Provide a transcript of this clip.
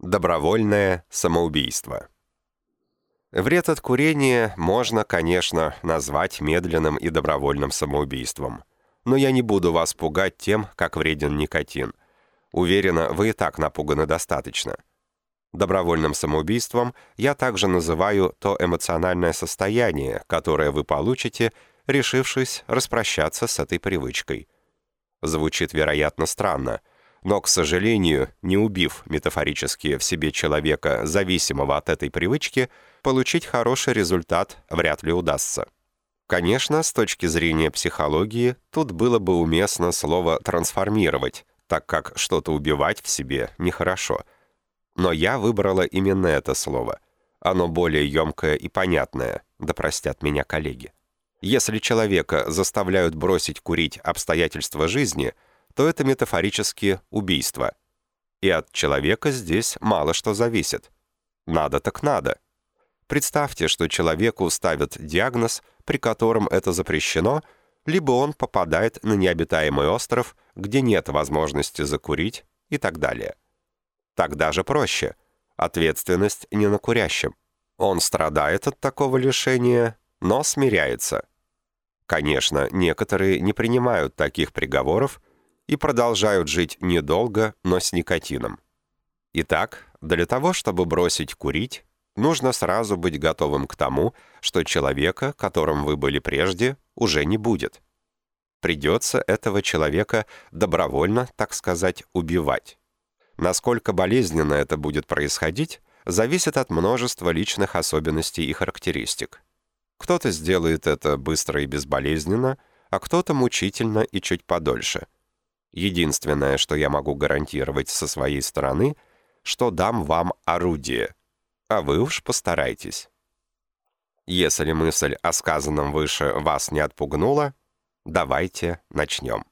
Добровольное самоубийство. Вред от курения можно, конечно, назвать медленным и добровольным самоубийством. Но я не буду вас пугать тем, как вреден никотин. Уверена, вы и так напуганы достаточно. Добровольным самоубийством я также называю то эмоциональное состояние, которое вы получите, решившись распрощаться с этой привычкой. Звучит, вероятно, странно, но, к сожалению, не убив метафорически в себе человека, зависимого от этой привычки, получить хороший результат вряд ли удастся. Конечно, с точки зрения психологии, тут было бы уместно слово «трансформировать», так как что-то убивать в себе нехорошо. Но я выбрала именно это слово. Оно более емкое и понятное, да простят меня коллеги. Если человека заставляют бросить курить обстоятельства жизни, то это метафорически убийство. И от человека здесь мало что зависит. Надо так надо. Представьте, что человеку ставят диагноз, при котором это запрещено, либо он попадает на необитаемый остров, где нет возможности закурить и так далее. Тогда же проще. Ответственность не на курящем. Он страдает от такого лишения, но смиряется. Конечно, некоторые не принимают таких приговоров и продолжают жить недолго, но с никотином. Итак, для того, чтобы бросить курить, нужно сразу быть готовым к тому, что человека, которым вы были прежде, уже не будет. Придется этого человека добровольно, так сказать, убивать. Насколько болезненно это будет происходить, зависит от множества личных особенностей и характеристик. Кто-то сделает это быстро и безболезненно, а кто-то мучительно и чуть подольше. Единственное, что я могу гарантировать со своей стороны, что дам вам орудие, а вы уж постарайтесь. Если мысль о сказанном выше вас не отпугнула, давайте начнем.